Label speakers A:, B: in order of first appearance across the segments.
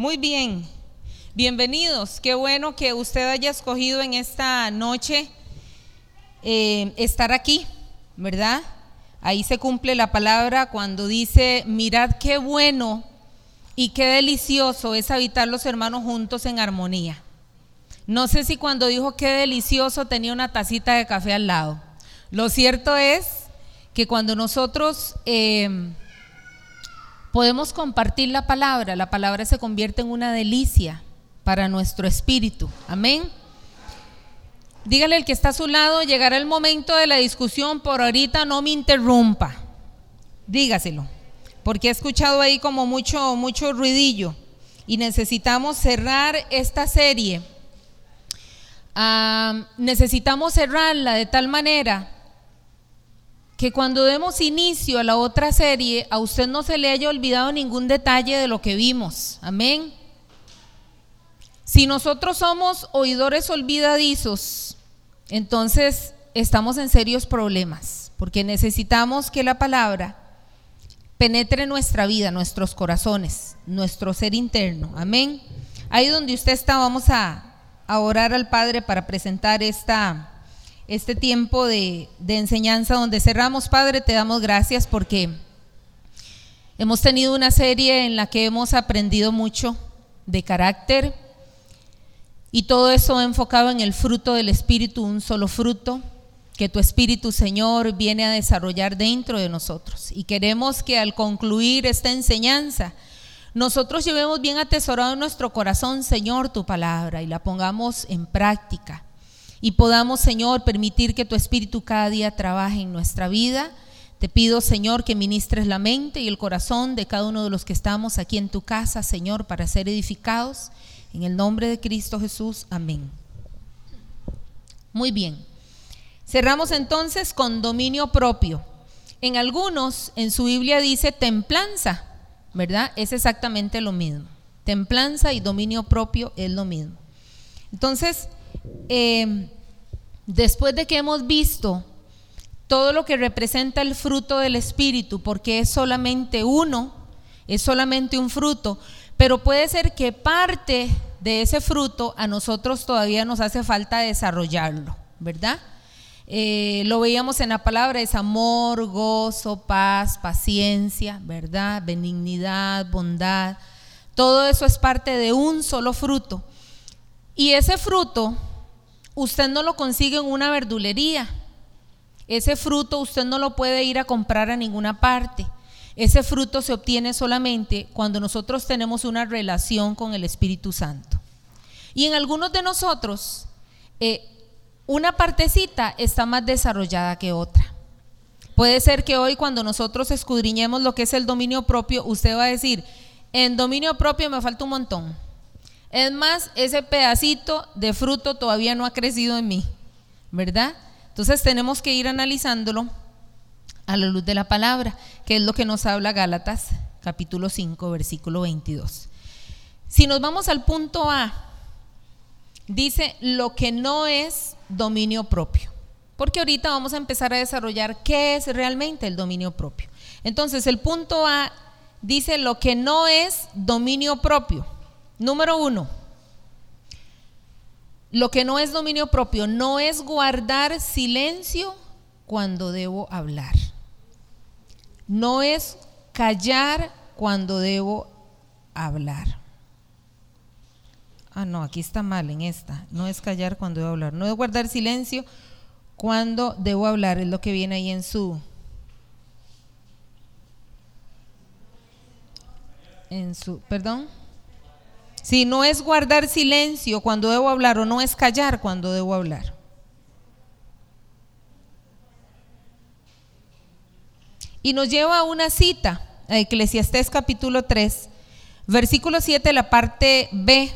A: Muy bien, bienvenidos. Qué bueno que usted haya escogido en esta noche eh, estar aquí, ¿verdad? Ahí se cumple la palabra cuando dice, mirad qué bueno y qué delicioso es habitar los hermanos juntos en armonía. No sé si cuando dijo qué delicioso tenía una tacita de café al lado. Lo cierto es que cuando nosotros... Eh, podemos compartir la palabra, la palabra se convierte en una delicia para nuestro espíritu. Amén. Dígale al que está a su lado, llegará el momento de la discusión, por ahorita no me interrumpa. Dígaselo, porque he escuchado ahí como mucho, mucho ruidillo y necesitamos cerrar esta serie. Ah, necesitamos cerrarla de tal manera que cuando demos inicio a la otra serie, a usted no se le haya olvidado ningún detalle de lo que vimos. Amén. Si nosotros somos oidores olvidadizos, entonces estamos en serios problemas, porque necesitamos que la palabra penetre nuestra vida, nuestros corazones, nuestro ser interno. Amén. Ahí donde usted está, vamos a, a orar al Padre para presentar esta este tiempo de, enseñanza donde cerramos. Padre, te damos gracias porque hemos tenido una serie en la que hemos aprendido mucho de carácter y todo eso enfocado en el fruto del Espíritu, un solo fruto que tu Espíritu, Señor, viene a desarrollar dentro de nosotros. Y queremos que al concluir esta enseñanza, nosotros llevemos bien atesorado en nuestro corazón, Señor, tu palabra y la pongamos en práctica y podamos, Señor, permitir que tu Espíritu cada día trabaje en nuestra vida. Te pido, Señor, que ministres la mente y el corazón de cada uno de los que estamos aquí en tu casa, Señor, para ser edificados. En el nombre de Cristo Jesús, amén. Muy bien. Cerramos entonces con dominio propio. En algunos, en su Biblia dice templanza, ¿verdad? Es exactamente lo mismo. Templanza y dominio propio es lo mismo. Entonces, eh, después de que hemos visto todo lo que representa el fruto del Espíritu, porque es solamente uno, es solamente un fruto, pero puede ser que parte de ese fruto a nosotros todavía nos hace falta desarrollarlo, ¿verdad? Eh, lo veíamos en la palabra, es amor, gozo, paz, paciencia, ¿verdad? Benignidad, bondad. Todo eso es parte de un solo fruto. Y ese fruto usted no lo consigue en una verdulería. Ese fruto usted no lo puede ir a comprar a ninguna parte. Ese fruto se obtiene solamente cuando nosotros tenemos una relación con el Espíritu Santo. Y en algunos de nosotros, eh, una partecita está más desarrollada que otra. Puede ser que hoy cuando nosotros escudriñemos lo que es el dominio propio, usted va a decir, en dominio propio me falta un montón. Es más, ese pedacito de fruto todavía no ha crecido en mí, ¿verdad? Entonces tenemos que ir analizándolo a la luz de la palabra, que es lo que nos habla Gálatas capítulo 5, versículo 22. Si nos vamos al punto A, dice lo que no es dominio propio, porque ahorita vamos a empezar a desarrollar qué es realmente el dominio propio. Entonces el punto A dice lo que no es dominio propio. Número uno, lo que no es dominio propio no es guardar silencio cuando debo hablar. No es callar cuando debo hablar. Ah, no, aquí está mal en esta. No es callar cuando debo hablar. No es guardar silencio cuando debo hablar. Es lo que viene ahí en su... En su... Perdón. Si no es guardar silencio cuando debo hablar o no es callar cuando debo hablar. Y nos lleva a una cita, a Eclesiastés capítulo 3, versículo 7, la parte B,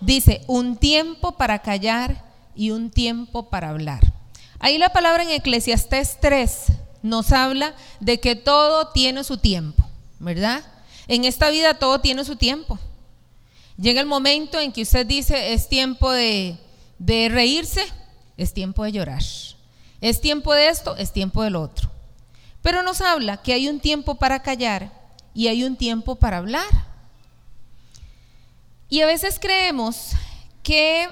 A: dice, un tiempo para callar y un tiempo para hablar. Ahí la palabra en Eclesiastés 3 nos habla de que todo tiene su tiempo, ¿verdad? En esta vida todo tiene su tiempo. Llega el momento en que usted dice, es tiempo de, reírse, es tiempo de llorar. Es tiempo de esto, es tiempo del otro. Pero nos habla que hay un tiempo para callar y hay un tiempo para hablar. Y a veces creemos que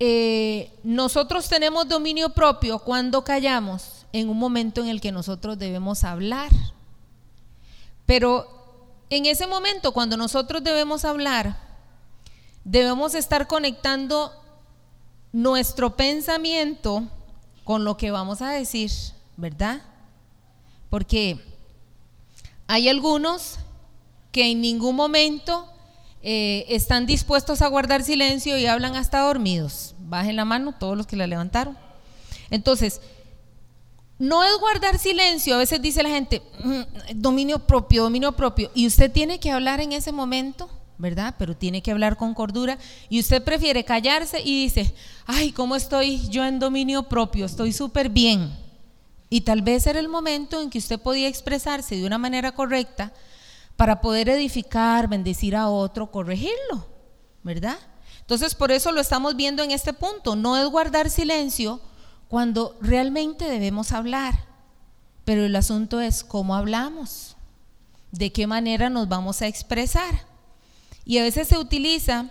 A: eh, nosotros tenemos dominio propio cuando callamos en un momento en el que nosotros debemos hablar. Pero en ese momento, cuando nosotros debemos hablar, debemos estar conectando nuestro pensamiento con lo que vamos a decir, ¿verdad? Porque hay algunos que en ningún momento eh, están dispuestos a guardar silencio y hablan hasta dormidos. Bajen la mano todos los que la levantaron. Entonces, no es guardar silencio, a veces dice la gente, mm, dominio propio, dominio propio, y usted tiene que hablar en ese momento, ¿verdad? Pero tiene que hablar con cordura, y usted prefiere callarse y dice, ay, ¿cómo estoy yo en dominio propio? Estoy súper bien. Y tal vez era el momento en que usted podía expresarse de una manera correcta, para poder edificar, bendecir a otro, corregirlo, ¿verdad? Entonces por eso lo estamos viendo en este punto. No es guardar silencio cuando realmente debemos hablar, pero el asunto es cómo hablamos, de qué manera nos vamos a expresar. Y a veces se utiliza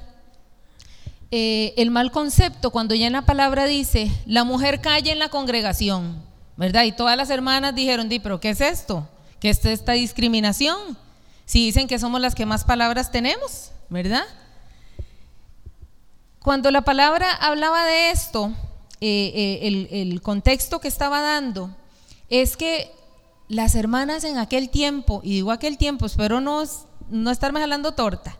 A: eh, el mal concepto cuando ya en la palabra dice, la mujer calla en la congregación, ¿verdad? Y todas las hermanas dijeron, di, pero ¿qué es esto? ¿Qué es esta discriminación? Si dicen que somos las que más palabras tenemos, ¿verdad? Cuando la palabra hablaba de esto, eh, eh, el, contexto que estaba dando es que las hermanas en aquel tiempo, y digo aquel tiempo, espero no, no estarme jalando torta,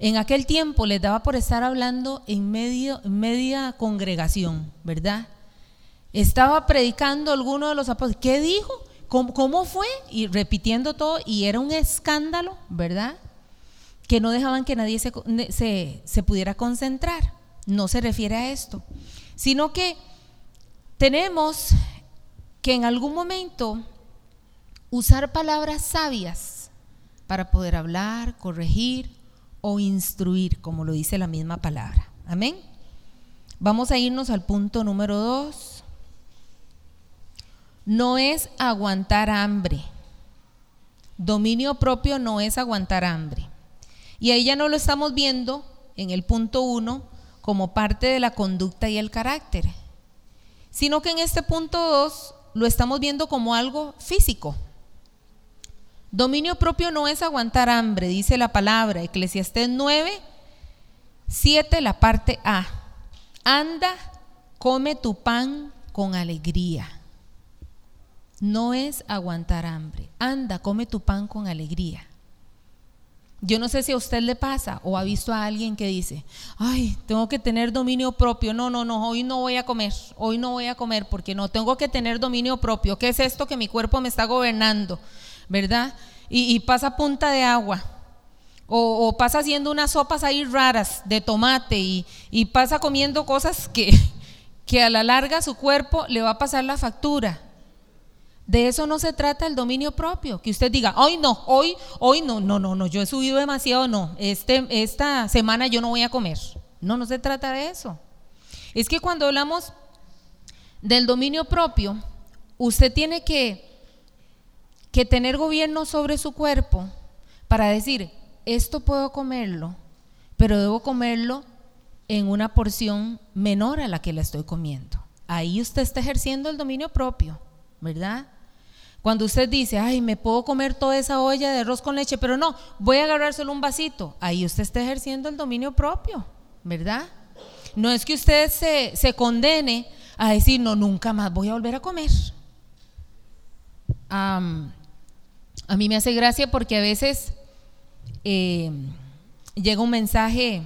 A: en aquel tiempo les daba por estar hablando en, medio, media congregación, ¿verdad? Estaba predicando alguno de los apóstoles. ¿Qué dijo? ¿Cómo, fue? Y repitiendo todo, y era un escándalo, ¿verdad? Que no dejaban que nadie se, se pudiera concentrar. No se refiere a esto, sino que tenemos que en algún momento usar palabras sabias para poder hablar, corregir o instruir, como lo dice la misma palabra. Amén. Vamos a irnos al punto número dos no es aguantar hambre. Dominio propio no es aguantar hambre. Y ahí ya no lo estamos viendo en el punto uno como parte de la conducta y el carácter, sino que en este punto dos lo estamos viendo como algo físico. Dominio propio no es aguantar hambre, dice la palabra, Eclesiastés 9, 7, la parte A. Anda, come tu pan con alegría no es aguantar hambre. Anda, come tu pan con alegría. Yo no sé si a usted le pasa o ha visto a alguien que dice, ay, tengo que tener dominio propio. No, no, no, hoy no voy a comer, hoy no voy a comer porque no, tengo que tener dominio propio. ¿Qué es esto que mi cuerpo me está gobernando? ¿Verdad? Y, pasa punta de agua. O, pasa haciendo unas sopas ahí raras de tomate y, y pasa comiendo cosas que, que a la larga su cuerpo le va a pasar la factura. De eso no se trata el dominio propio, que usted diga, hoy no, hoy, hoy no, no, no, no, yo he subido demasiado, no, este, esta semana yo no voy a comer. No, no se trata de eso. Es que cuando hablamos del dominio propio, usted tiene que, que tener gobierno sobre su cuerpo para decir, esto puedo comerlo, pero debo comerlo en una porción menor a la que la estoy comiendo. Ahí usted está ejerciendo el dominio propio, ¿verdad? Cuando usted dice, ay, me puedo comer toda esa olla de arroz con leche, pero no, voy a agarrar solo un vasito, ahí usted está ejerciendo el dominio propio, ¿verdad? No es que usted se, condene a decir, no, nunca más voy a volver a comer. a mí me hace gracia porque a veces eh, llega un mensaje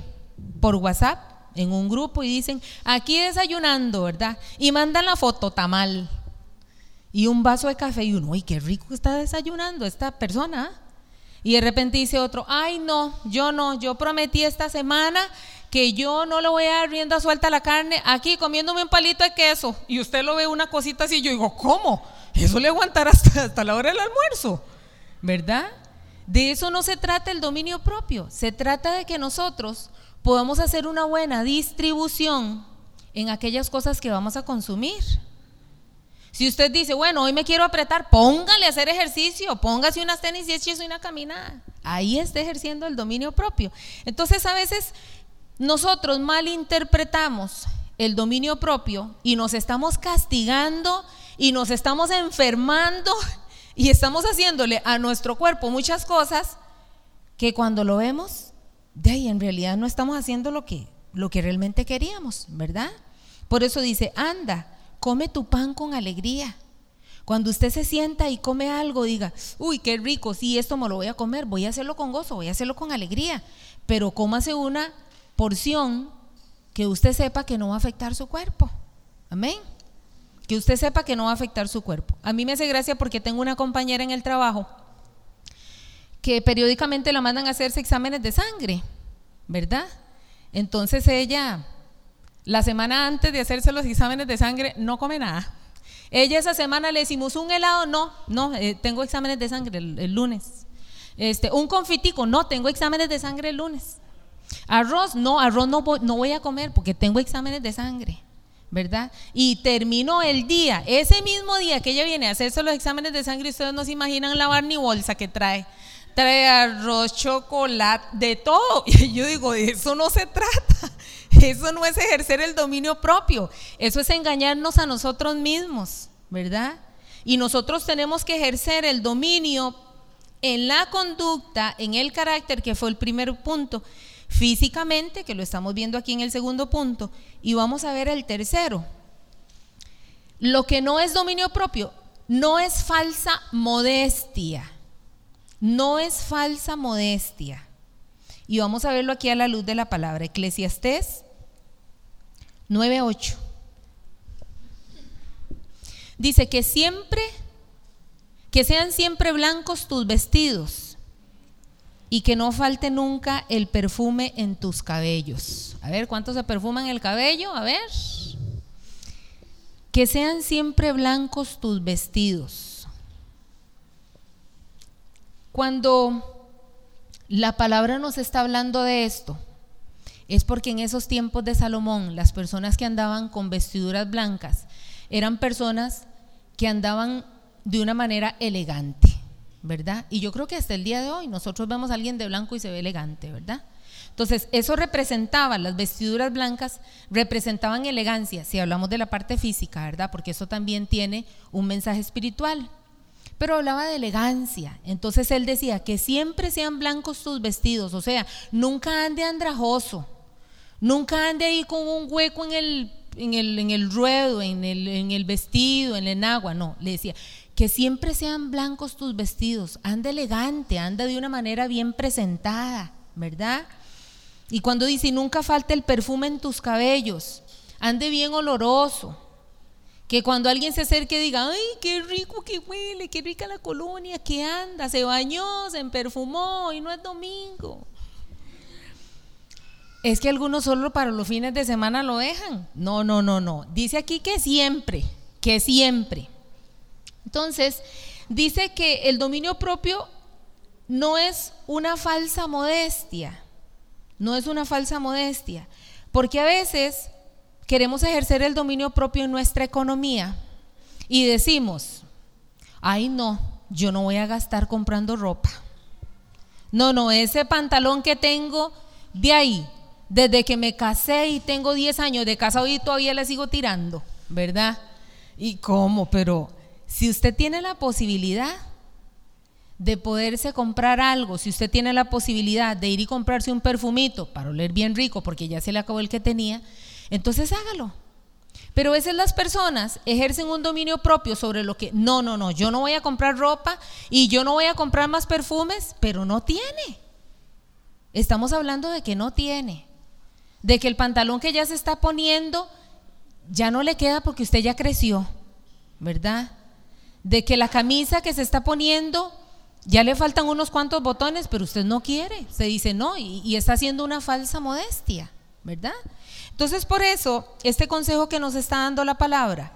A: por WhatsApp en un grupo y dicen, aquí desayunando, ¿verdad? Y mandan la foto tamal y un vaso de café y uno, ¡ay, qué rico está desayunando esta persona! Y de repente dice otro, ay no, yo no, yo prometí esta semana que yo no le voy a dar rienda suelta a la carne aquí comiéndome un palito de queso. Y usted lo ve una cosita así, yo digo, ¿cómo? Eso le aguantará hasta, hasta la hora del almuerzo, ¿verdad? De eso no se trata el dominio propio, se trata de que nosotros podamos hacer una buena distribución en aquellas cosas que vamos a consumir. Si usted dice, bueno, hoy me quiero apretar, póngale a hacer ejercicio, póngase unas tenis y échese una caminada. ahí está ejerciendo el dominio propio. Entonces a veces nosotros malinterpretamos el dominio propio y nos estamos castigando y nos estamos enfermando y estamos haciéndole a nuestro cuerpo muchas cosas que cuando lo vemos, de ahí en realidad no estamos haciendo lo que, lo que realmente queríamos, ¿verdad? Por eso dice, anda, come tu pan con alegría. Cuando usted se sienta y come algo, diga, uy, qué rico, sí, esto me lo voy a comer, voy a hacerlo con gozo, voy a hacerlo con alegría, pero cómase una porción que usted sepa que no va a afectar su cuerpo. Amén. Que usted sepa que no va a afectar su cuerpo. A mí me hace gracia porque tengo una compañera en el trabajo que periódicamente la mandan a hacerse exámenes de sangre, ¿verdad? Entonces ella, la semana antes de hacerse los exámenes de sangre, no come nada. Ella esa semana le decimos un helado, no, no, eh, tengo exámenes de sangre el, lunes. Este, un confitico, no, tengo exámenes de sangre el lunes. Arroz, no, arroz no voy a comer porque tengo exámenes de sangre. ¿verdad? Y terminó el día, ese mismo día que ella viene a hacerse los exámenes de sangre, ustedes no se imaginan la ni bolsa que trae. Trae arroz, chocolate, de todo. Y yo digo, de eso no se trata. Eso no es ejercer el dominio propio. Eso es engañarnos a nosotros mismos, ¿verdad? Y nosotros tenemos que ejercer el dominio en la conducta, en el carácter, que fue el primer punto físicamente, que lo estamos viendo aquí en el segundo punto, y vamos a ver el tercero. Lo que no es dominio propio, no es falsa modestia, no es falsa modestia. Y vamos a verlo aquí a la luz de la palabra. Eclesiastés 9.8. Dice que siempre, que sean siempre blancos tus vestidos y que no falte nunca el perfume en tus cabellos. A ver, ¿cuántos se perfuman el cabello? A ver. Que sean siempre blancos tus vestidos. Cuando la palabra nos está hablando de esto, es porque en esos tiempos de Salomón, las personas que andaban con vestiduras blancas eran personas que andaban de una manera elegante. ¿verdad? Y yo creo que hasta el día de hoy nosotros vemos a alguien de blanco y se ve elegante, ¿verdad? Entonces, eso representaba, las vestiduras blancas representaban elegancia, si hablamos de la parte física, ¿verdad? Porque eso también tiene un mensaje espiritual. Pero hablaba de elegancia. Entonces él decía que siempre sean blancos tus vestidos, o sea, nunca ande andrajoso, nunca ande ahí con un hueco en el, en el, en el ruedo, en el, en el vestido, en el agua, no, le decía, que siempre sean blancos tus vestidos, anda elegante, anda de una manera bien presentada, ¿verdad? Y cuando dice, nunca falta el perfume en tus cabellos, ande bien oloroso, que cuando alguien se acerque diga, ay, qué rico que huele, qué rica la colonia, que anda, se bañó, se perfumó y no es domingo. Es que algunos solo para los fines de semana lo dejan. No, no, no, no. Dice aquí que siempre, que siempre. Entonces, dice que el dominio propio no es una falsa modestia, no es una falsa modestia, porque a veces queremos ejercer el dominio propio en nuestra economía y decimos, ay no, yo no voy a gastar comprando ropa. No, no, ese pantalón que tengo de ahí, desde que me casé y tengo 10 años de casado y todavía le sigo tirando, ¿verdad? ¿Y cómo? Pero si usted tiene la posibilidad de poderse comprar algo, si usted tiene la posibilidad de ir y comprarse un perfumito para oler bien rico porque ya se le acabó el que tenía, entonces hágalo. Pero a veces las personas ejercen un dominio propio sobre lo que, no, no, no, yo no voy a comprar ropa y yo no voy a comprar más perfumes, pero no tiene. Estamos hablando de que no tiene. De que el pantalón que ya se está poniendo ya no le queda porque usted ya creció, ¿verdad? de que la camisa que se está poniendo ya le faltan unos cuantos botones, pero usted no quiere, se dice no y, está haciendo una falsa modestia, ¿verdad? Entonces por eso, este consejo que nos está dando la palabra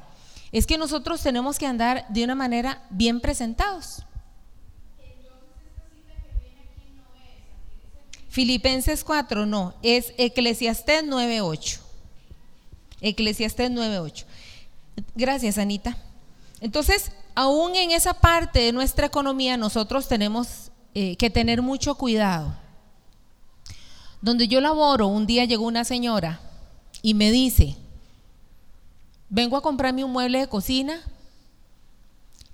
A: es que nosotros tenemos que andar de una manera bien presentados. Filipenses 4, no, es Eclesiastés 9.8. Eclesiastés 9.8. Gracias, Anita. Entonces, aún en esa parte de nuestra economía nosotros tenemos eh, que tener mucho cuidado. Donde yo laboro, un día llegó una señora y me dice, vengo a comprarme un mueble de cocina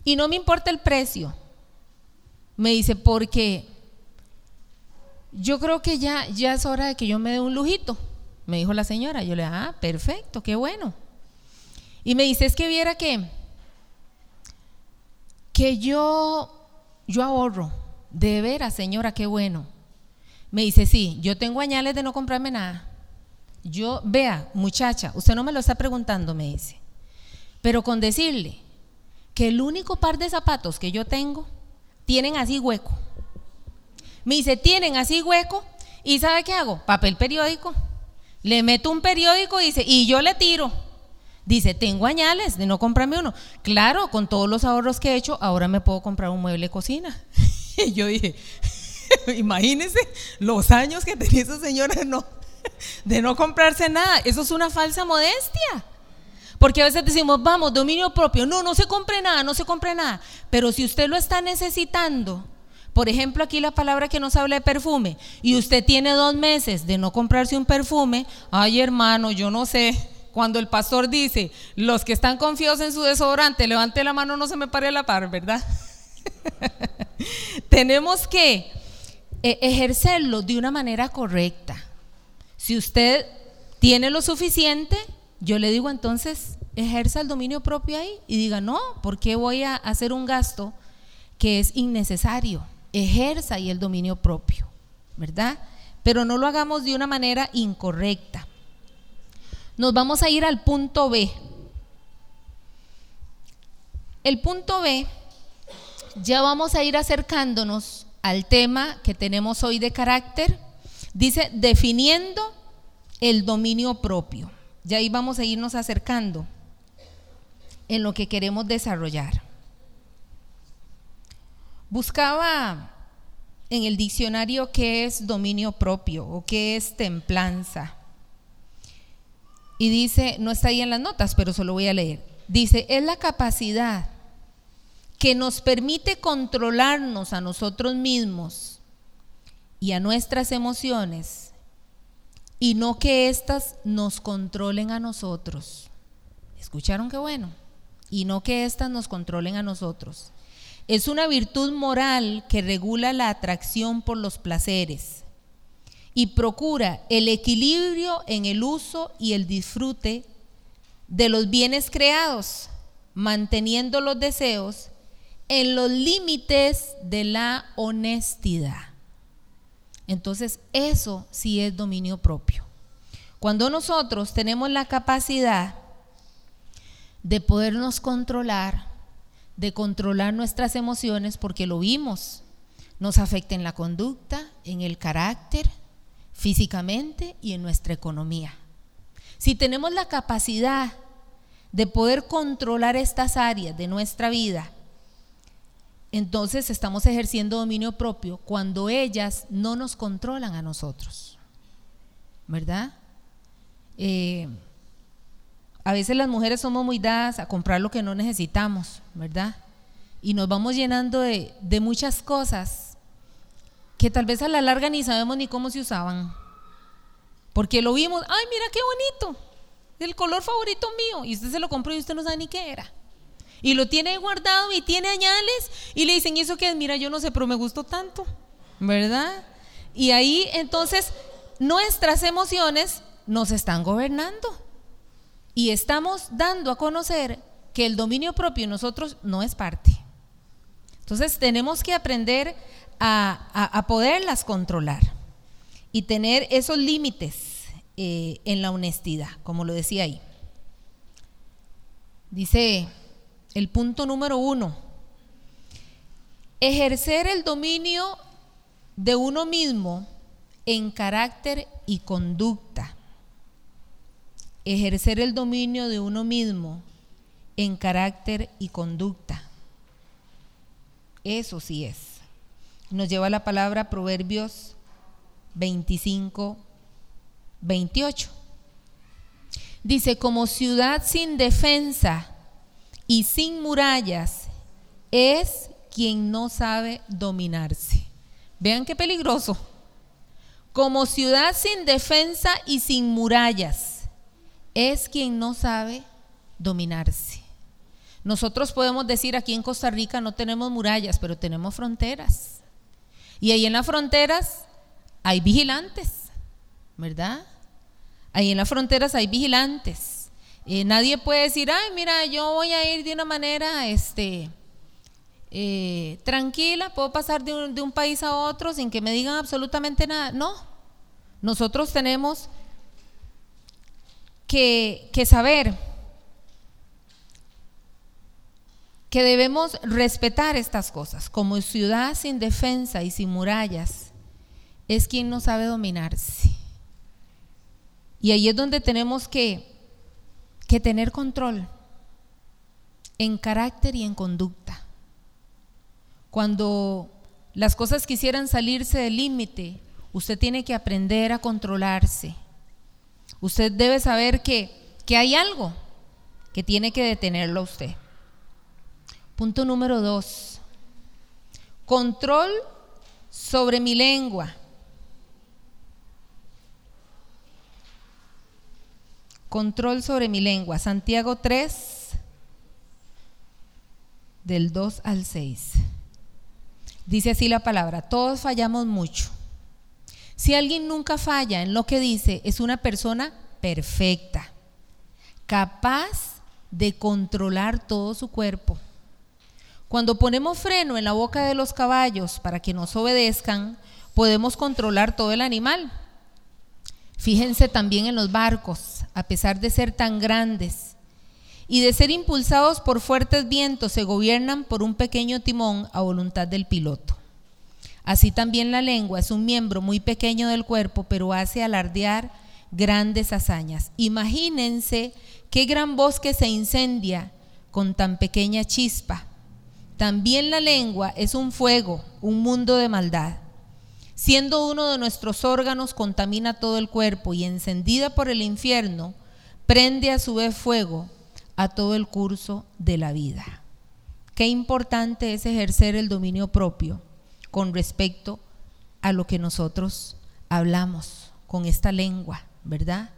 A: y no me importa el precio. Me dice, porque yo creo que ya, ya es hora de que yo me dé un lujito, me dijo la señora. Yo le dije, ah, perfecto, qué bueno. Y me dice, es que viera que, que yo, yo ahorro. De veras, señora, qué bueno. Me dice, sí, yo tengo añales de no comprarme nada. Yo, vea, muchacha, usted no me lo está preguntando, me dice. Pero con decirle que el único par de zapatos que yo tengo tienen así hueco. Me dice, tienen así hueco. ¿Y sabe qué hago? Papel periódico. Le meto un periódico y dice, y yo le tiro. Dice, tengo añales de no comprarme uno. Claro, con todos los ahorros que he hecho, ahora me puedo comprar un mueble de cocina. y yo dije, imagínense los años que tenía esa señora no, de no comprarse nada. Eso es una falsa modestia. Porque a veces decimos, vamos, dominio propio. No, no se compre nada, no se compre nada. Pero si usted lo está necesitando, por ejemplo, aquí la palabra que nos habla de perfume, y usted tiene dos meses de no comprarse un perfume, ay hermano, yo no sé, cuando el pastor dice, los que están confiados en su desodorante, levante la mano, no se me pare la par, ¿verdad? Tenemos que eh, ejercerlo de una manera correcta. Si usted tiene lo suficiente, yo le digo entonces, ejerza el dominio propio ahí y diga, no, ¿por qué voy a hacer un gasto que es innecesario? Ejerza ahí el dominio propio, ¿verdad? Pero no lo hagamos de una manera incorrecta. Nos vamos a ir al punto B. El punto B, ya vamos a ir acercándonos al tema que tenemos hoy de carácter. Dice, definiendo el dominio propio. Ya ahí vamos a irnos acercando en lo que queremos desarrollar. Buscaba en el diccionario qué es dominio propio o qué es templanza. Y dice, no está ahí en las notas, pero solo voy a leer. Dice, es la capacidad que nos permite controlarnos a nosotros mismos y a nuestras emociones y no que éstas nos controlen a nosotros. ¿Escucharon qué bueno? Y no que éstas nos controlen a nosotros. Es una virtud moral que regula la atracción por los placeres y procura el equilibrio en el uso y el disfrute de los bienes creados, manteniendo los deseos en los límites de la honestidad. Entonces, eso sí es dominio propio. Cuando nosotros tenemos la capacidad de podernos controlar, de controlar nuestras emociones, porque lo vimos, nos afecta en la conducta, en el carácter, físicamente y en nuestra economía. Si tenemos la capacidad de poder controlar estas áreas de nuestra vida, entonces estamos ejerciendo dominio propio cuando ellas no nos controlan a nosotros. ¿Verdad? Eh, a veces las mujeres somos muy dadas a comprar lo que no necesitamos, ¿verdad? Y nos vamos llenando de, muchas cosas que tal vez a la larga ni sabemos ni cómo se usaban. Porque lo vimos, ay, mira qué bonito, el color favorito mío, y usted se lo compró y usted no sabe ni qué era. Y lo tiene guardado y tiene añales y le dicen, ¿y eso qué es? Mira, yo no sé, pero me gustó tanto, ¿verdad? Y ahí entonces nuestras emociones nos están gobernando y estamos dando a conocer que el dominio propio en nosotros no es parte. Entonces tenemos que aprender a, poderlas controlar y tener esos límites eh, en la honestidad, como lo decía ahí. Dice el punto número uno, ejercer el dominio de uno mismo en carácter y conducta. Ejercer el dominio de uno mismo en carácter y conducta. Eso sí es. Nos lleva la palabra Proverbios 25, 28. Dice, como ciudad sin defensa y sin murallas es quien no sabe dominarse. Vean qué peligroso. Como ciudad sin defensa y sin murallas, es quien no sabe dominarse. Nosotros podemos decir aquí en Costa Rica no tenemos murallas, pero tenemos fronteras. Y ahí en las fronteras hay vigilantes, ¿verdad? Ahí en las fronteras hay vigilantes. Eh, nadie puede decir, ay, mira, yo voy a ir de una manera, este, eh, tranquila, puedo pasar de un, de un país a otro sin que me digan absolutamente nada. No, nosotros tenemos que, que saber que debemos respetar estas cosas. Como ciudad sin defensa y sin murallas, es quien no sabe dominarse. Y ahí es donde tenemos que, que tener control en carácter y en conducta. Cuando las cosas quisieran salirse del límite, usted tiene que aprender a controlarse. Usted debe saber que, que hay algo que tiene que detenerlo a usted. Punto número dos. Control sobre mi lengua. Control sobre mi lengua. Santiago 3, del 2 al 6. Dice así la palabra, todos fallamos mucho. Si alguien nunca falla en lo que dice, es una persona perfecta, capaz de controlar todo su cuerpo. Cuando ponemos freno en la boca de los caballos para que nos obedezcan, podemos controlar todo el animal. Fíjense también en los barcos, a pesar de ser tan grandes y de ser impulsados por fuertes vientos, se gobiernan por un pequeño timón a voluntad del piloto. Así también la lengua es un miembro muy pequeño del cuerpo, pero hace alardear grandes hazañas. Imagínense qué gran bosque se incendia con tan pequeña chispa. También la lengua es un fuego, un mundo de maldad. Siendo uno de nuestros órganos, contamina todo el cuerpo y encendida por el infierno, prende a su vez fuego a todo el curso de la vida. Qué importante es ejercer el dominio propio con respecto a lo que nosotros hablamos con esta lengua, ¿verdad?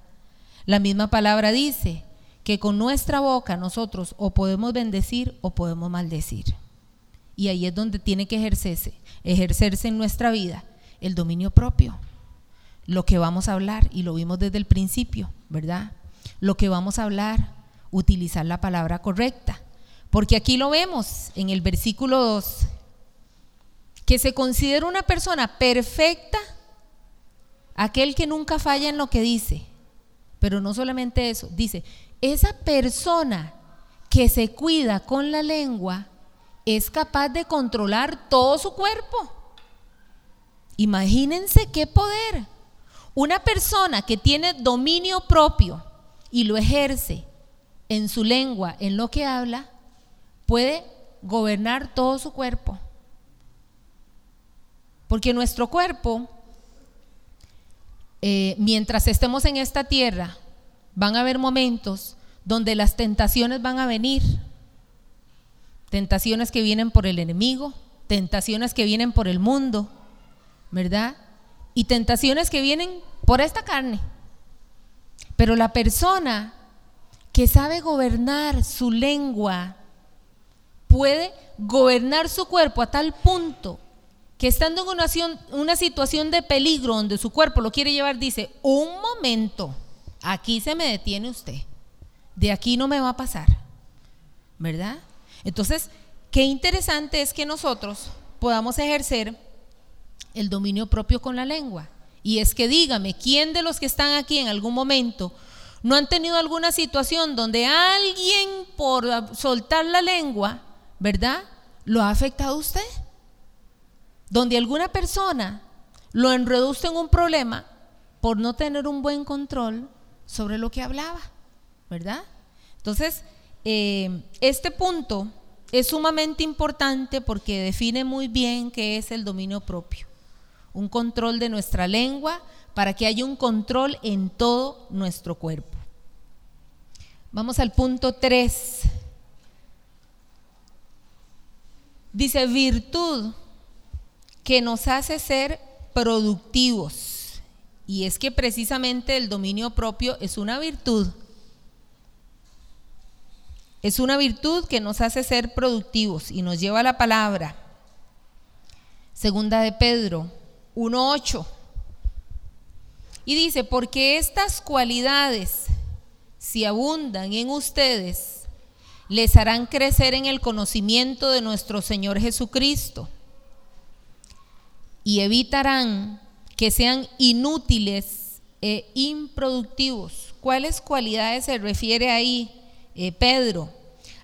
A: La misma palabra dice que con nuestra boca nosotros o podemos bendecir o podemos maldecir. Y ahí es donde tiene que ejercerse, ejercerse en nuestra vida el dominio propio. Lo que vamos a hablar, y lo vimos desde el principio, ¿verdad? Lo que vamos a hablar, utilizar la palabra correcta. Porque aquí lo vemos en el versículo 2, que se considera una persona perfecta aquel que nunca falla en lo que dice. Pero no solamente eso, dice, esa persona que se cuida con la lengua es capaz de controlar todo su cuerpo. Imagínense qué poder. Una persona que tiene dominio propio y lo ejerce en su lengua, en lo que habla, puede gobernar todo su cuerpo. Porque nuestro cuerpo, eh, mientras estemos en esta tierra, van a haber momentos donde las tentaciones van a venir. Tentaciones que vienen por el enemigo, tentaciones que vienen por el mundo, ¿verdad? Y tentaciones que vienen por esta carne. Pero la persona que sabe gobernar su lengua, puede gobernar su cuerpo a tal punto que estando en una, situación de peligro donde su cuerpo lo quiere llevar, dice, un momento, aquí se me detiene usted, de aquí no me va a pasar, ¿verdad? Entonces, qué interesante es que nosotros podamos ejercer el dominio propio con la lengua. Y es que dígame, ¿quién de los que están aquí en algún momento ¿No han tenido alguna situación donde alguien por soltar la lengua, ¿verdad? ¿Lo ha afectado usted? Donde alguna persona lo enredó en un problema por no tener un buen control sobre lo que hablaba, ¿verdad? Entonces, eh, este punto es sumamente importante porque define muy bien qué es el dominio propio. Un control de nuestra lengua, para que haya un control en todo nuestro cuerpo. Vamos al punto 3. Dice virtud que nos hace ser productivos. Y es que precisamente el dominio propio es una virtud. Es una virtud que nos hace ser productivos y nos lleva a la palabra. Segunda de Pedro 1.8. Y dice, porque estas cualidades, si abundan en ustedes, les harán crecer en el conocimiento de nuestro Señor Jesucristo y evitarán que sean inútiles e improductivos. ¿Cuáles cualidades se refiere ahí eh, Pedro?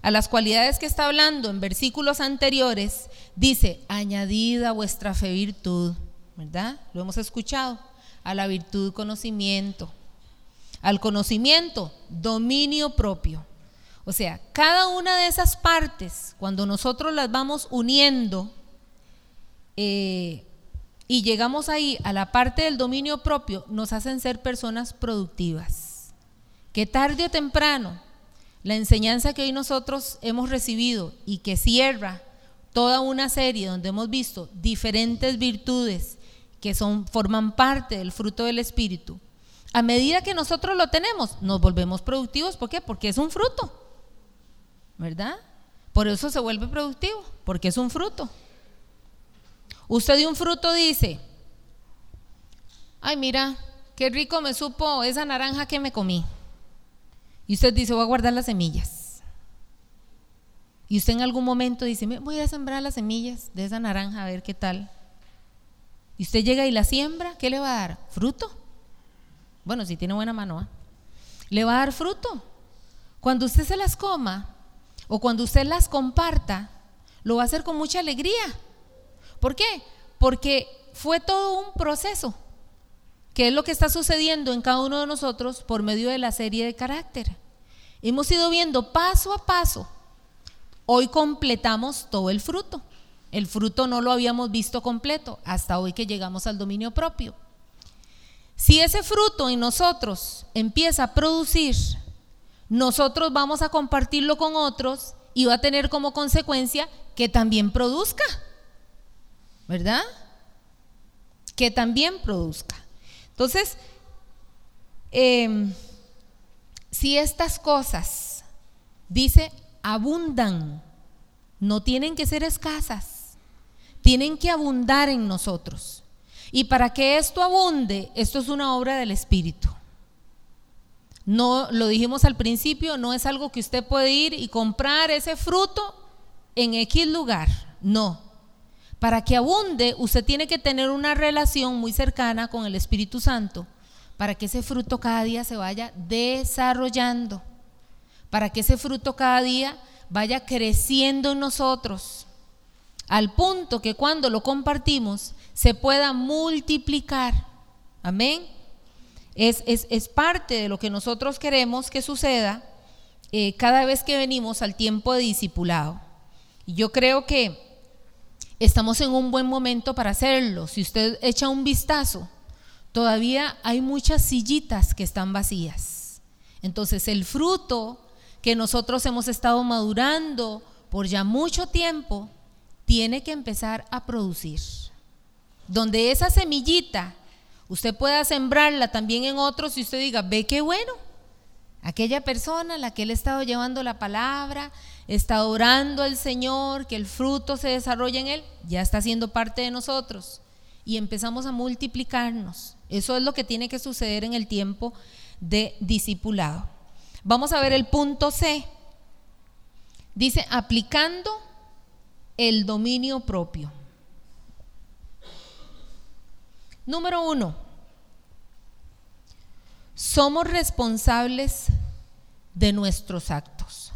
A: A las cualidades que está hablando en versículos anteriores, dice, añadida vuestra fe virtud, ¿verdad? Lo hemos escuchado. A la virtud conocimiento. Al conocimiento, dominio propio. O sea, cada una de esas partes, cuando nosotros las vamos uniendo, eh, y llegamos ahí a la parte del dominio propio, nos hacen ser personas productivas. Que tarde o temprano, la enseñanza que hoy nosotros hemos recibido y que cierra toda una serie donde hemos visto diferentes virtudes que son, forman parte del fruto del Espíritu, a medida que nosotros lo tenemos, nos volvemos productivos. ¿Por qué? Porque es un fruto. ¿Verdad? Por eso se vuelve productivo, porque es un fruto. Usted de un fruto dice, ay mira, qué rico me supo esa naranja que me comí. Y usted dice, voy a guardar las semillas. Y usted en algún momento dice, voy a sembrar las semillas de esa naranja a ver qué tal. Y usted llega y la siembra, ¿qué le va a dar? ¿Fruto? Bueno, si tiene buena mano, ¿ah? le va a dar fruto. Cuando usted se las coma o cuando usted las comparta, lo va a hacer con mucha alegría. ¿Por qué? Porque fue todo un proceso, que es lo que está sucediendo en cada uno de nosotros por medio de la serie de carácter. Hemos ido viendo paso a paso. Hoy completamos todo el fruto. El fruto no lo habíamos visto completo hasta hoy que llegamos al dominio propio. Si ese fruto en nosotros empieza a producir, nosotros vamos a compartirlo con otros y va a tener como consecuencia que también produzca. ¿Verdad? Que también produzca. Entonces, em, si estas cosas, dice, abundan, no tienen que ser escasas, tienen que abundar en nosotros. Y para que esto abunde, esto es una obra del Espíritu. No, lo dijimos al principio, no es algo que usted puede ir y comprar ese fruto en X lugar. No, para que abunde, usted tiene que tener una relación muy cercana con el Espíritu Santo, para que ese fruto cada día se vaya desarrollando, para que ese fruto cada día vaya creciendo en nosotros, al punto que cuando lo compartimos se pueda multiplicar. Amén. Es, es, parte de lo que nosotros queremos que suceda eh, cada vez que venimos al tiempo de discipulado. Y yo creo que estamos en un buen momento para hacerlo. Si usted echa un vistazo, todavía hay muchas sillitas que están vacías. Entonces el fruto que nosotros hemos estado madurando por ya mucho tiempo, tiene que empezar a producir. Donde esa semillita, usted pueda sembrarla también en otros y usted diga, ve qué bueno. Aquella persona a la que él ha estado llevando la palabra, está orando al Señor, que el fruto se desarrolle en él, ya está siendo parte de nosotros. Y empezamos a multiplicarnos. Eso es lo que tiene que suceder en el tiempo de discipulado. Vamos a ver el punto C. Dice, aplicando el dominio propio. Número uno, somos responsables de nuestros actos.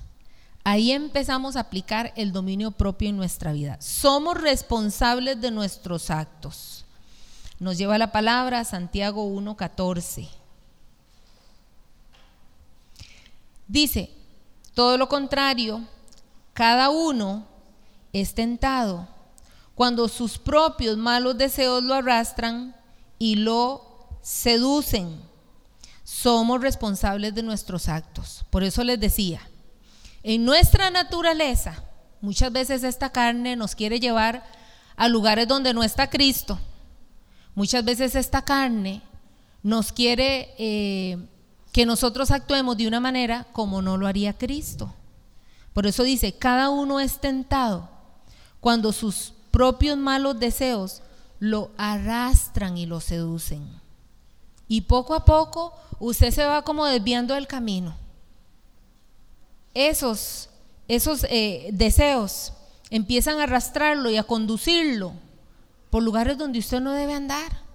A: Ahí empezamos a aplicar el dominio propio en nuestra vida. Somos responsables de nuestros actos. Nos lleva la palabra Santiago 1.14. Dice, todo lo contrario, cada uno es tentado cuando sus propios malos deseos lo arrastran y lo seducen. Somos responsables de nuestros actos. Por eso les decía, en nuestra naturaleza, muchas veces esta carne nos quiere llevar a lugares donde no está Cristo. Muchas veces esta carne nos quiere eh, que nosotros actuemos de una manera como no lo haría Cristo. Por eso dice, cada uno es tentado cuando sus propios malos deseos lo arrastran y lo seducen. Y poco a poco usted se va como desviando del camino. Esos, esos eh, deseos empiezan a arrastrarlo y a conducirlo por lugares donde usted no debe andar.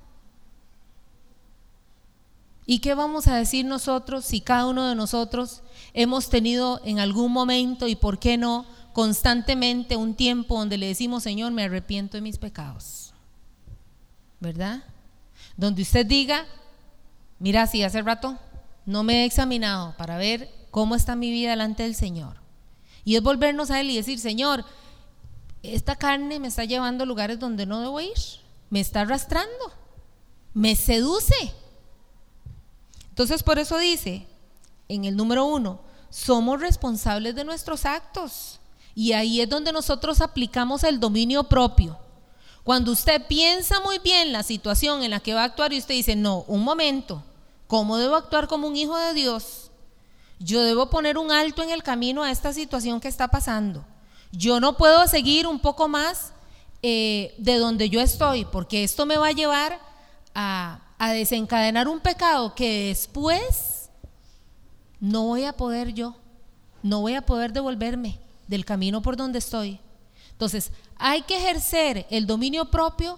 A: ¿Y qué vamos a decir nosotros si cada uno de nosotros hemos tenido en algún momento y por qué no constantemente un tiempo donde le decimos, Señor, me arrepiento de mis pecados? ¿Verdad? Donde usted diga, mira, si hace rato no me he examinado para ver cómo está mi vida delante del Señor. Y es volvernos a Él y decir, Señor, esta carne me está llevando a lugares donde no debo ir, me está arrastrando, me seduce. Entonces por eso dice, en el número uno, somos responsables de nuestros actos. Y ahí es donde nosotros aplicamos el dominio propio. Cuando usted piensa muy bien la situación en la que va a actuar y usted dice, no, un momento, ¿cómo debo actuar como un hijo de Dios? Yo debo poner un alto en el camino a esta situación que está pasando. Yo no puedo seguir un poco más eh, de donde yo estoy, porque esto me va a llevar a, a desencadenar un pecado que después no voy a poder yo, no voy a poder devolverme del camino por donde estoy. Entonces, hay que ejercer el dominio propio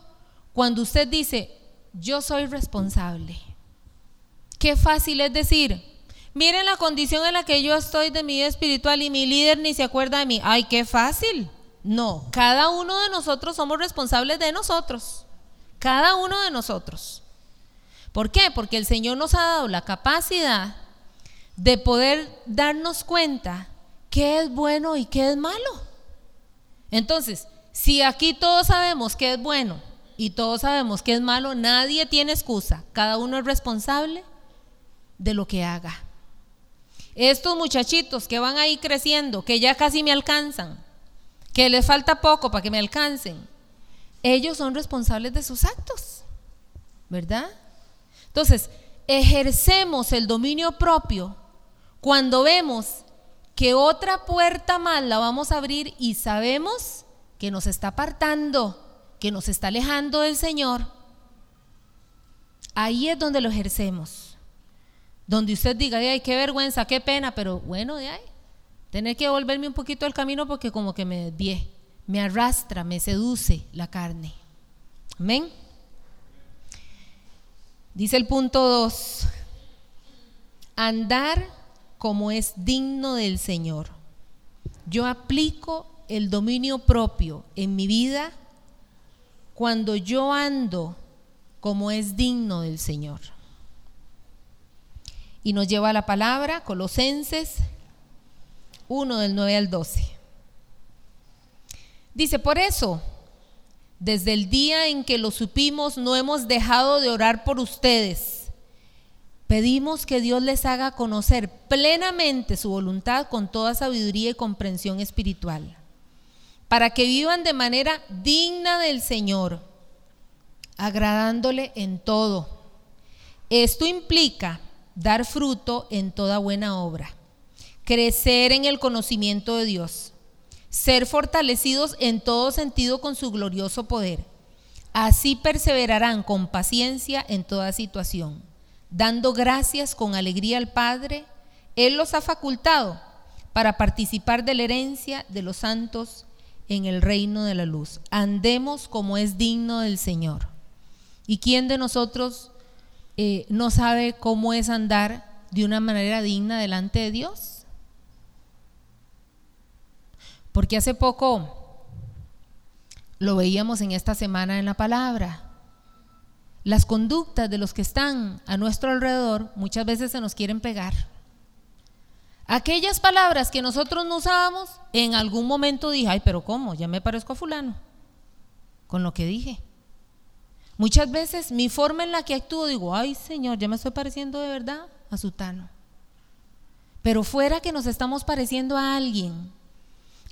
A: cuando usted dice, yo soy responsable. Qué fácil es decir, Miren la condición en la que yo estoy de mi vida espiritual y mi líder ni se acuerda de mí. Ay, qué fácil. No, cada uno de nosotros somos responsables de nosotros. Cada uno de nosotros. ¿Por qué? Porque el Señor nos ha dado la capacidad de poder darnos cuenta qué es bueno y qué es malo. Entonces, si aquí todos sabemos qué es bueno y todos sabemos qué es malo, nadie tiene excusa. Cada uno es responsable de lo que haga. Estos muchachitos que van ahí creciendo, que ya casi me alcanzan, que les falta poco para que me alcancen, ellos son responsables de sus actos, ¿verdad? Entonces, ejercemos el dominio propio cuando vemos que otra puerta más la vamos a abrir y sabemos que nos está apartando, que nos está alejando del Señor. Ahí es donde lo ejercemos. Donde usted diga, ay, qué vergüenza, qué pena, pero bueno, de ahí, tener que volverme un poquito al camino porque como que me desvié, me arrastra, me seduce la carne. Amén. Dice el punto 2, andar como es digno del Señor. Yo aplico el dominio propio en mi vida cuando yo ando como es digno del Señor. Y nos lleva a la palabra, Colosenses 1 del 9 al 12. Dice, por eso, desde el día en que lo supimos, no hemos dejado de orar por ustedes. Pedimos que Dios les haga conocer plenamente su voluntad con toda sabiduría y comprensión espiritual, para que vivan de manera digna del Señor, agradándole en todo. Esto implica dar fruto en toda buena obra, crecer en el conocimiento de Dios, ser fortalecidos en todo sentido con su glorioso poder. Así perseverarán con paciencia en toda situación, dando gracias con alegría al Padre. Él los ha facultado para participar de la herencia de los santos en el reino de la luz. Andemos como es digno del Señor. ¿Y quién de nosotros eh, no sabe cómo es andar de una manera digna delante de Dios. Porque hace poco lo veíamos en esta semana en la palabra. Las conductas de los que están a nuestro alrededor muchas veces se nos quieren pegar. Aquellas palabras que nosotros no usábamos, en algún momento dije, ay, pero ¿cómo? Ya me parezco a fulano con lo que dije. Muchas veces mi forma en la que actúo digo, ay Señor, ya me estoy pareciendo de verdad a Sutano. Pero fuera que nos estamos pareciendo a alguien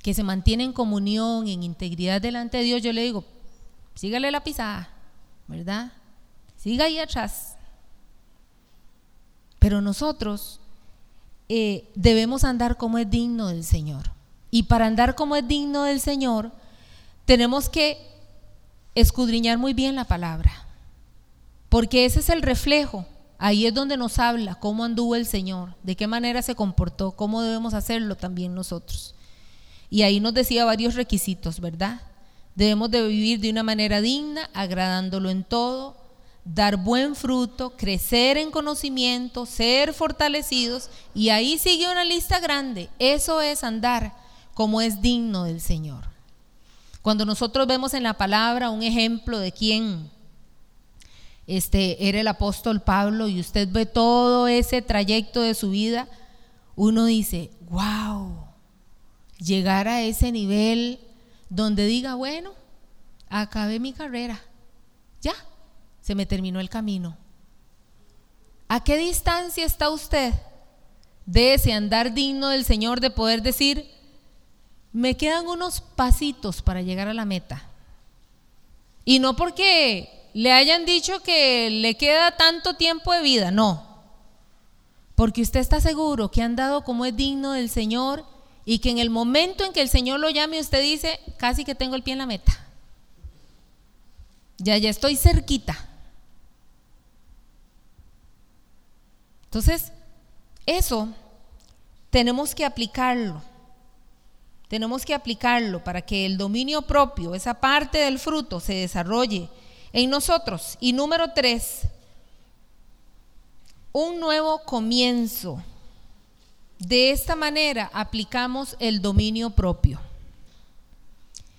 A: que se mantiene en comunión, en integridad delante de Dios, yo le digo, sígale la pisada, ¿verdad? Siga ahí atrás. Pero nosotros eh, debemos andar como es digno del Señor. Y para andar como es digno del Señor, tenemos que escudriñar muy bien la palabra. Porque ese es el reflejo. Ahí es donde nos habla cómo anduvo el Señor, de qué manera se comportó, cómo debemos hacerlo también nosotros. Y ahí nos decía varios requisitos, ¿verdad? Debemos de vivir de una manera digna, agradándolo en todo, dar buen fruto, crecer en conocimiento, ser fortalecidos. Y ahí sigue una lista grande. Eso es andar como es digno del Señor. Cuando nosotros vemos en la palabra un ejemplo de quién este, era el apóstol Pablo y usted ve todo ese trayecto de su vida, uno dice, wow, llegar a ese nivel donde diga, bueno, acabé mi carrera, ya, se me terminó el camino. ¿A qué distancia está usted de ese andar digno del Señor de poder decir, me quedan unos pasitos para llegar a la meta? Y no porque le hayan dicho que le queda tanto tiempo de vida, no. Porque usted está seguro que ha andado como es digno del Señor y que en el momento en que el Señor lo llame usted dice, casi que tengo el pie en la meta. Ya, ya estoy cerquita. Entonces, eso tenemos que aplicarlo. Tenemos que aplicarlo para que el dominio propio, esa parte del fruto, se desarrolle en nosotros. Y número tres, un nuevo comienzo. De esta manera aplicamos el dominio propio.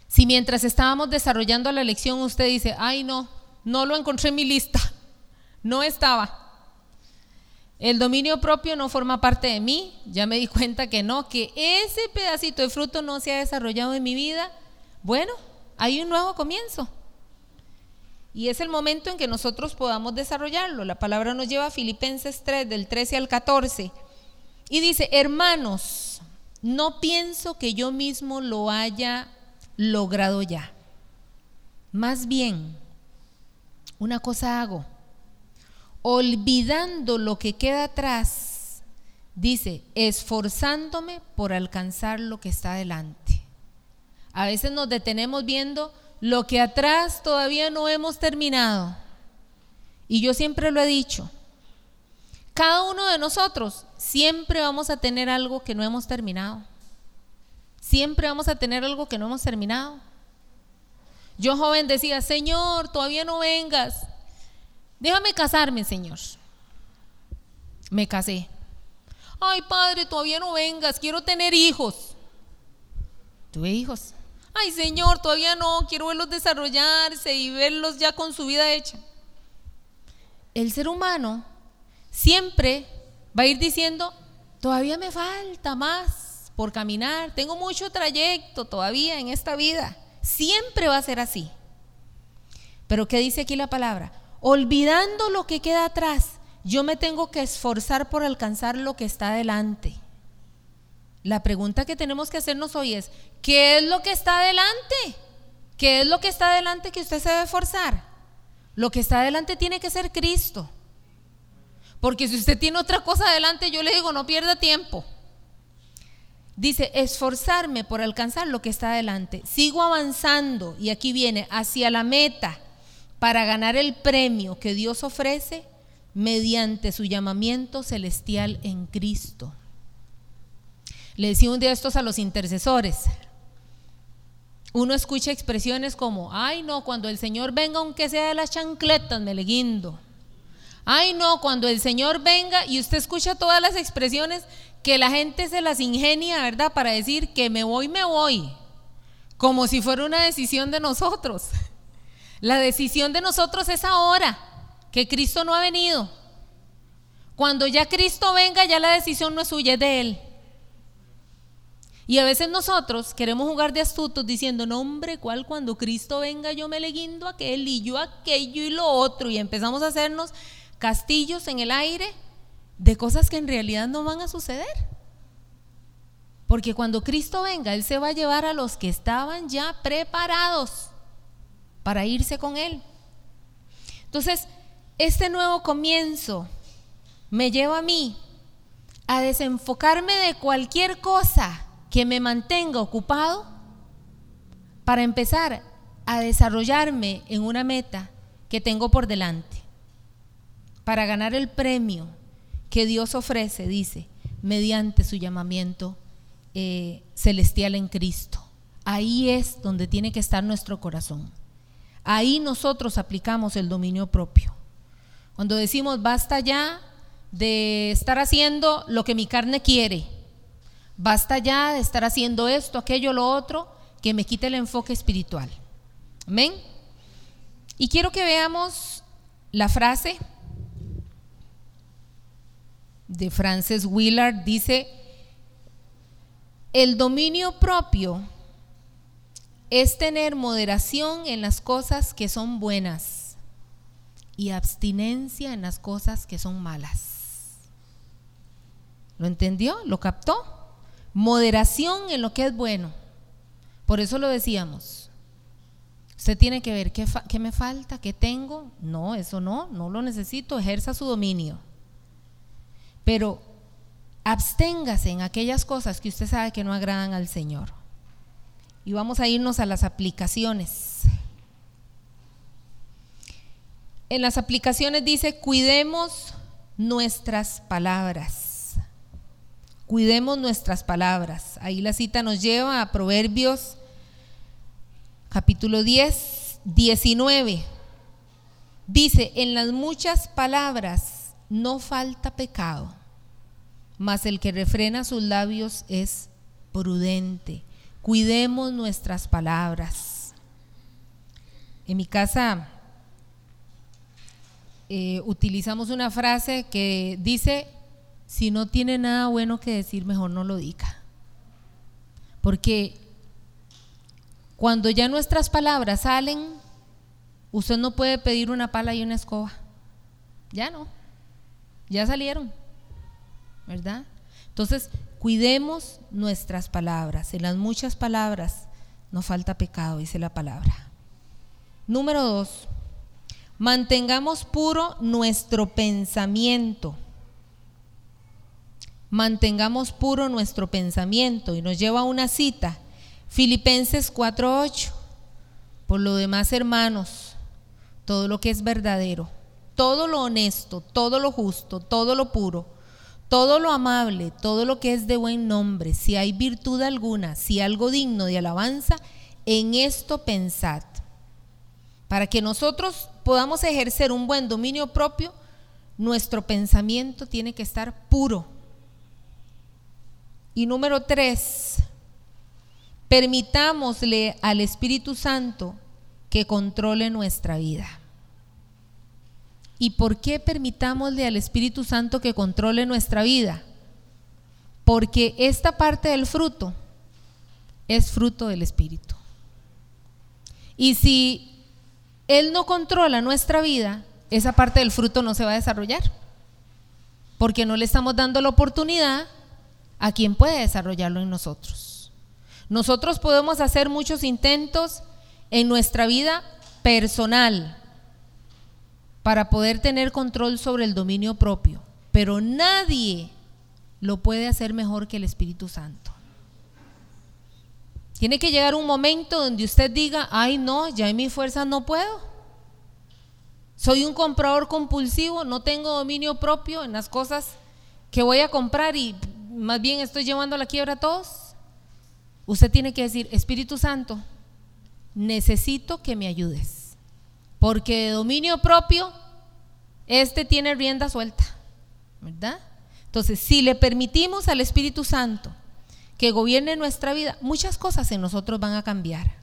A: Si mientras estábamos desarrollando la lección usted dice, ay no, no lo encontré en mi lista, no estaba. El dominio propio no forma parte de mí, ya me di cuenta que no, que ese pedacito de fruto no se ha desarrollado en mi vida. Bueno, hay un nuevo comienzo. Y es el momento en que nosotros podamos desarrollarlo. La palabra nos lleva a Filipenses 3, del 13 al 14. Y dice, hermanos, no pienso que yo mismo lo haya logrado ya. Más bien, una cosa hago olvidando lo que queda atrás, dice, esforzándome por alcanzar lo que está adelante. A veces nos detenemos viendo lo que atrás todavía no hemos terminado. Y yo siempre lo he dicho, cada uno de nosotros siempre vamos a tener algo que no hemos terminado. Siempre vamos a tener algo que no hemos terminado. Yo joven decía, Señor, todavía no vengas. Déjame casarme, Señor. Me casé. Ay, Padre, todavía no vengas, quiero tener hijos. Tuve hijos. Ay, Señor, todavía no, quiero verlos desarrollarse y verlos ya con su vida hecha. El ser humano siempre va a ir diciendo, todavía me falta más por caminar, tengo mucho trayecto todavía en esta vida. Siempre va a ser así. Pero ¿qué dice aquí la palabra? Olvidando lo que queda atrás, yo me tengo que esforzar por alcanzar lo que está adelante. La pregunta que tenemos que hacernos hoy es, ¿qué es lo que está adelante? ¿Qué es lo que está adelante que usted se debe esforzar? Lo que está adelante tiene que ser Cristo. Porque si usted tiene otra cosa adelante, yo le digo, no pierda tiempo. Dice, esforzarme por alcanzar lo que está adelante. Sigo avanzando y aquí viene hacia la meta para ganar el premio que Dios ofrece mediante su llamamiento celestial en Cristo. Le decía un día estos a los intercesores. Uno escucha expresiones como, ay no, cuando el Señor venga aunque sea de las chancletas, me le guindo. Ay no, cuando el Señor venga y usted escucha todas las expresiones que la gente se las ingenia, ¿verdad? Para decir que me voy, me voy. Como si fuera una decisión de nosotros. La decisión de nosotros es ahora, que Cristo no ha venido. Cuando ya Cristo venga, ya la decisión no es suya, es de Él. Y a veces nosotros queremos jugar de astutos diciendo, no hombre, ¿cuál cuando Cristo venga yo me le guindo aquel y yo aquello y lo otro? Y empezamos a hacernos castillos en el aire de cosas que en realidad no van a suceder. Porque cuando Cristo venga, Él se va a llevar a los que estaban ya preparados. Para irse con Él. Entonces, este nuevo comienzo me lleva a mí a desenfocarme de cualquier cosa que me mantenga ocupado para empezar a desarrollarme en una meta que tengo por delante, para ganar el premio que Dios ofrece, dice, mediante su llamamiento eh, celestial en Cristo. Ahí es donde tiene que estar nuestro corazón. Ahí nosotros aplicamos el dominio propio. Cuando decimos, basta ya de estar haciendo lo que mi carne quiere, basta ya de estar haciendo esto, aquello, lo otro, que me quite el enfoque espiritual. Amén. Y quiero que veamos la frase de Frances Willard. Dice, el dominio propio es tener moderación en las cosas que son buenas y abstinencia en las cosas que son malas. ¿Lo entendió? ¿Lo captó? Moderación en lo que es bueno. Por eso lo decíamos. Usted tiene que ver qué, me falta, qué tengo. No, eso no, no lo necesito. Ejerza su dominio. Pero absténgase en aquellas cosas que usted sabe que no agradan al Señor. Y vamos a irnos a las aplicaciones. En las aplicaciones dice, cuidemos nuestras palabras. Cuidemos nuestras palabras. Ahí la cita nos lleva a Proverbios capítulo 10, 19. Dice, en las muchas palabras no falta pecado, mas el que refrena sus labios es prudente. Cuidemos nuestras palabras. En mi casa eh, utilizamos una frase que dice, si no tiene nada bueno que decir, mejor no lo diga. Porque cuando ya nuestras palabras salen, usted no puede pedir una pala y una escoba. Ya no. Ya salieron. ¿Verdad? Entonces, Cuidemos nuestras palabras. En las muchas palabras no falta pecado, dice la palabra. Número dos, mantengamos puro nuestro pensamiento. Mantengamos puro nuestro pensamiento. Y nos lleva a una cita, Filipenses 4:8. Por lo demás, hermanos, todo lo que es verdadero, todo lo honesto, todo lo justo, todo lo puro todo lo amable, todo lo que es de buen nombre, si hay virtud alguna, si algo digno de alabanza, en esto pensad. Para que nosotros podamos ejercer un buen dominio propio, nuestro pensamiento tiene que estar puro. Y número tres, permitámosle al Espíritu Santo que controle nuestra vida. ¿Y por qué permitámosle al Espíritu Santo que controle nuestra vida? Porque esta parte del fruto es fruto del Espíritu. Y si Él no controla nuestra vida, esa parte del fruto no se va a desarrollar. Porque no le estamos dando la oportunidad a quien puede desarrollarlo en nosotros. Nosotros podemos hacer muchos intentos en nuestra vida personal, para poder tener control sobre el dominio propio. Pero nadie lo puede hacer mejor que el Espíritu Santo. Tiene que llegar un momento donde usted diga, ay no, ya en mi fuerza no puedo. Soy un comprador compulsivo, no tengo dominio propio en las cosas que voy a comprar y más bien estoy llevando la quiebra a todos. Usted tiene que decir, Espíritu Santo, necesito que me ayudes. Porque de dominio propio, este tiene rienda suelta, ¿verdad? Entonces, si le permitimos al Espíritu Santo que gobierne nuestra vida, muchas cosas en nosotros van a cambiar.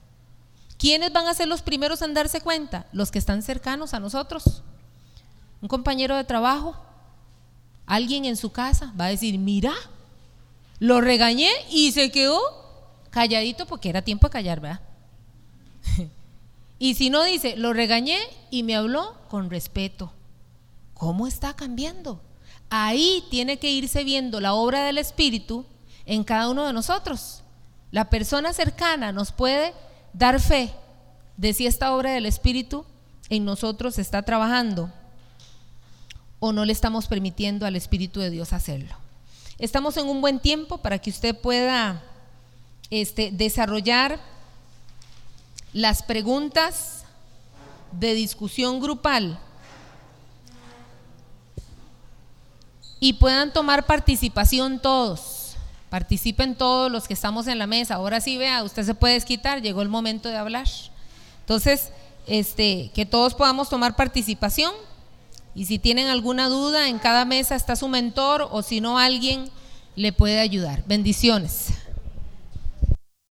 A: ¿Quiénes van a ser los primeros en darse cuenta? Los que están cercanos a nosotros. Un compañero de trabajo, alguien en su casa va a decir, mira, lo regañé y se quedó calladito porque era tiempo de callar, ¿verdad? Y si no dice, lo regañé y me habló con respeto. ¿Cómo está cambiando? Ahí tiene que irse viendo la obra del Espíritu en cada uno de nosotros. La persona cercana nos puede dar fe de si esta obra del Espíritu en nosotros está trabajando o no le estamos permitiendo al Espíritu de Dios hacerlo. Estamos en un buen tiempo para que usted pueda este, desarrollar las preguntas de discusión grupal y puedan tomar participación todos. Participen todos los que estamos en la mesa. Ahora sí, vea, usted se puede desquitar, llegó el momento de hablar. Entonces, este, que todos podamos tomar participación. Y si tienen alguna duda, en cada mesa está su mentor o si no, alguien le puede ayudar. Bendiciones.